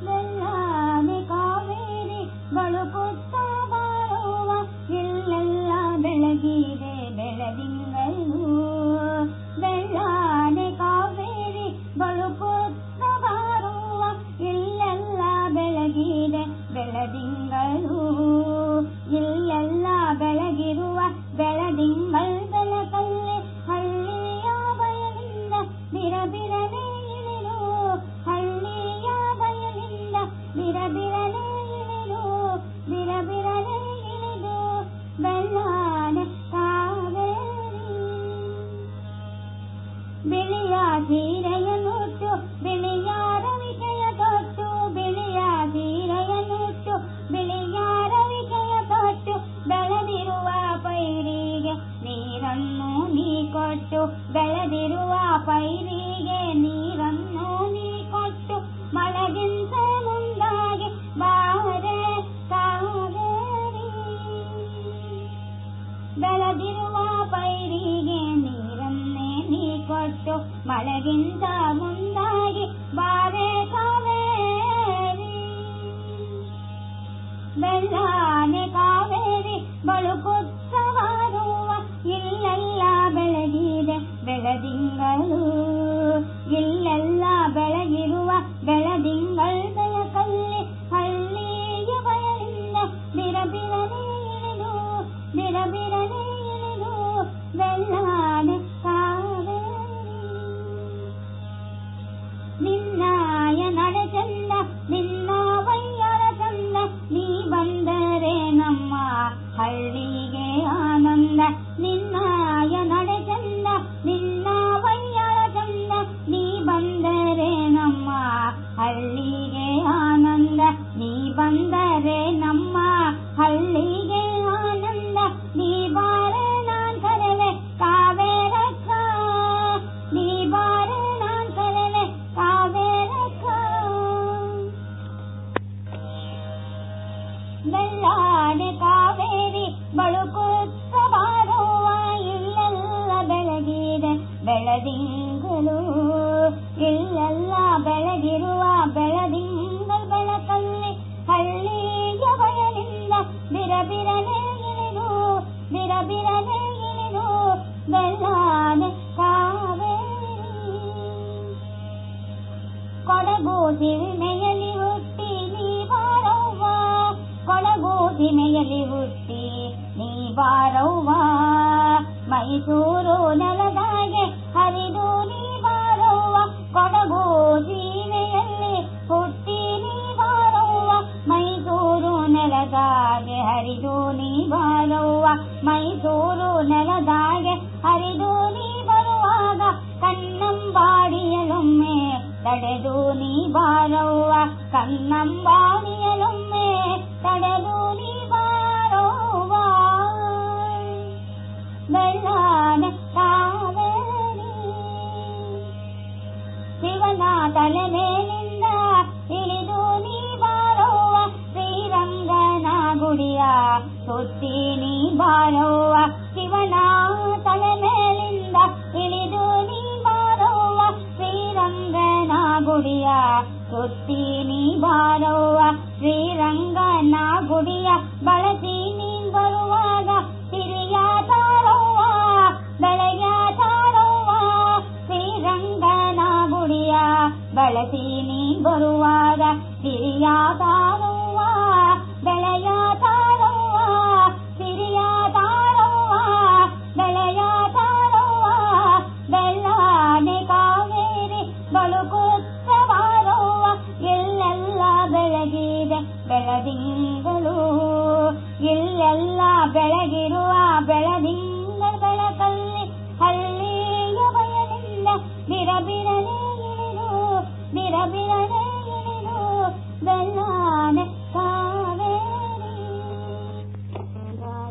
ಬೆಳ್ಳಾನೆ ಕೊಟ್ಟು ಬೆಳೆದಿರುವ ಪೈರಿಗೆ ನೀರನ್ನು ನೀ ಕೊಟ್ಟು ಮಳೆಗಿಂತ ಮುಂದಾಗಿ ಬಾರೆ ಕಾವೇರಿ ಬೆಳೆದಿರುವ ಪೈರಿಗೆ ನೀರನ್ನೇ ನೀ ಕೊಟ್ಟು ಮಳೆಗಿಂತ ಮುಂದಾಗಿ ಬಾರೆ ಕಾವೇರಿ ಬೆಳ್ಳಾನೆ ಕಾವೇರಿ ಬಳುಕುತ್ತವಾರುವ ಬೆಳದಿಂಗಳು. ಇಲ್ಲೆಲ್ಲ ಬೆಳಗಿರುವ ಬೆಳದಿಂಗಳ ಕಲ್ಲಿ ಹಳ್ಳಿಯ ಬಯಲಿಂದ ಬಿರಬಿರನೆ ಇಳಿದು ಬಿರಬಿರನೆ ಇಳಿದು ಕಾವೇರಿ. ನಿನ್ನಾಯ ನಡೆ ಚಂದ ನಿನ್ನ ವಯ್ಯರ ಚಂದ, ನೀ ಬಂದರೆ ನಮ್ಮ ಹಳ್ಳಿಗೆ ಹಳ್ಳಿಗೆ ಆನಂದ ನೀ ಬಂದರೆ ನಮ್ಮ ಹಳ್ಳಿಗೆ ಆನಂದ ನೀ ಬಾರೆ ನಾನ್ ಕರೆವೆ ಕಾವೇರಕ್ಕ ನೀ ಬಾರೆ ನಾನ್ ಕರೆವೆ ಕಾವೇರಕ್ಕ ಬೆಳ್ಳಾನೆ ಕಾವೇರಿ ಬಳುಕುತ್ತ ಬೆಳದಿಂಗಳು ಇಲ್ಲೆಲ್ಲ ಬೆಳಗಿರುವ ಬೆಳದಿಂಗಳ ಬೆಳಕಲ್ಲಿ ಹಳ್ಳಿಯ ಬಯಲಿಂದ ಬಿರಬಿರನೆ ಇಳಿದು ಬಿರಬಿರನೆ ಇಳಿದು ಬೆಳ್ಳಾನೆ ಕಾವೇರಿ. ಕೊಡಗು ಸಿರಿಮೆಯಲ್ಲಿ ಹುಟ್ಟಿ ನೀ ಬಾರವ್ವ, ಕೊಡಗು ಸಿಮೆಯಲ್ಲಿ ಹುಟ್ಟಿ ನೀ ಬಾರವ್ವ. ಮೈಸೂರು ನೆಲದಾಗೆ ಹರಿದು ನೀ ಬಾರವ್ವ ಕೊಡಗು ಜೀವೆಯಲ್ಲಿ ಹುಟ್ಟಿ ನೀ ಬಾರವ್ವ ಮೈಸೂರು ನೆಲದಾಗೆ ಹರಿದು ನೀ ಬಾರವ್ವ ಮೈಸೂರು ನೆಲದಾಗೆ ಹರಿದು ನೀ ಬರುವಾಗ ಕನ್ನಂಬಾಡಿಯಲೊಮ್ಮೆ ತಡೆದು ನೀ ಬಾರವ್ವ ಕನ್ನಂಬಾಡಿಯಲೊಮ್ಮೆ ಶಿವನ ಮೇಲಿಂದ ಇಳಿದು ನೀ ಬಾರವ್ವ ಶ್ರೀರಂಗನ ಗುಡಿಯ ಸುತ್ತಿ ನೀ ಬಾರವ್ವ ಶಿವನ ಮೇಲಿಂದ ಇಳಿದು ನೀ ಬಾರವ್ವ ಶ್ರೀರಂಗನ ಗುಡಿಯ ಸುತ್ತಿ ನೀ ಬಳಸಿ ನೀ ಬರುವಾಗ ಬರುವಾಗ ಹಿರಿಯ ತಾರವ್ವ ಬೆಳೆಯ ತಾರವ್ವ ಹಿರಿಯ ತಾರವ್ವ ಬೆಳೆಯ ತಾರವ್ವ ಬೆಳ್ಳಾನೆ ಕಾವೇರಿ ಬಳುಕುತ್ತವಾರವ್ವ ಇಲ್ಲೆಲ್ಲ ಬೆಳಗಿದೆ ಬೆಳದಿಂಗಳು ಇಲ್ಲೆಲ್ಲ ಬೆಳಗಿರುವ ಬೆಳದಿಂಗಳ ಬೆಳಕಲ್ಲಿ ಹಳ್ಳಿಯ ಬಯಲಿಂದ ಬಿರಬಿರನೆ ಇಳಿದು ಬಿರಬಿರನೆ ಇಳಿದು ಬೆಲ್ಲ